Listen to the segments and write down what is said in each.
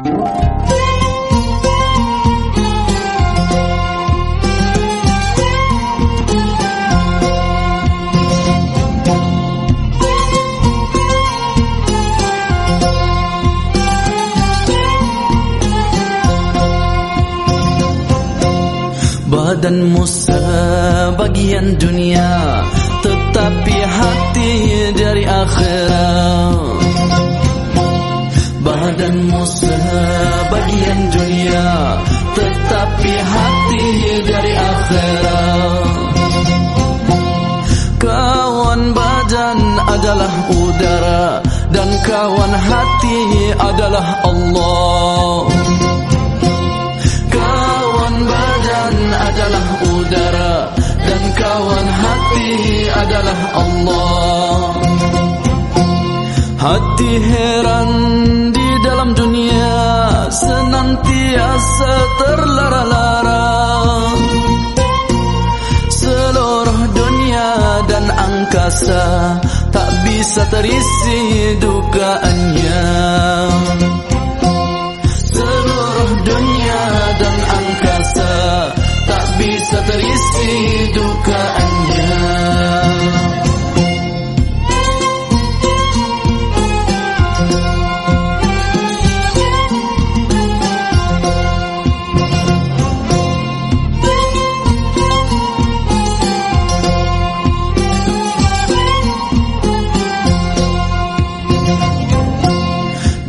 Badanmu sebagian dunia Tetapi hati dari akhirat Badanmu sebagian dunia Tetapi hati dari akhirat. Kawan badan adalah udara Dan kawan hati adalah Allah. Adalah udara dan kawan hati adalah Allah. Hati heran senantiasa terlara-lara Seluruh dunia dan angkasa tak bisa terisi dukaannya Seluruh dunia dan angkasa bisa terisi dukaannya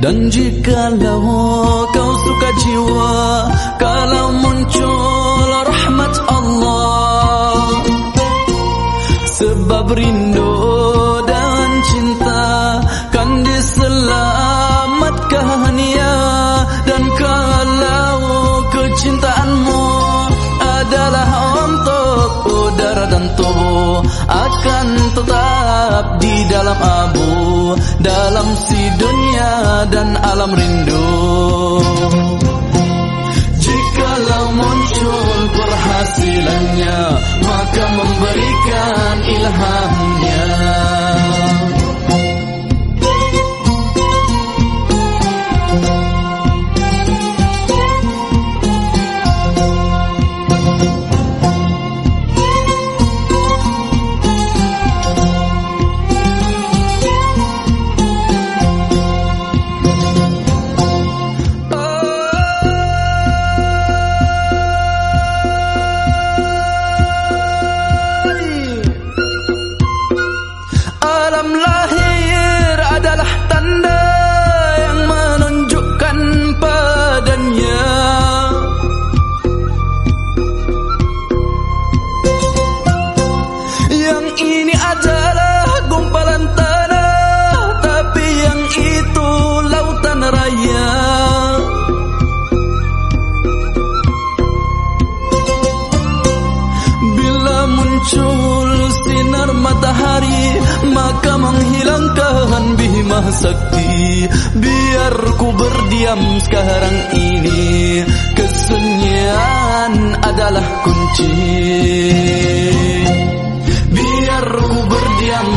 Dan jikalau kau suka jiwa Kalau muncul rahmat Allah. Sebab rindu dan cinta Kan diselamatkan ya Dan kalau kecintaanmu Adalah tubuh Akan tetap di dalam abu Dalam si dunia dan alam rindu. Jikalau muncul matahari Maka menghilangkan bima sakti. Biar ku berdiam sekarang ini. Kesunyian adalah kunci. Biar ku berdiam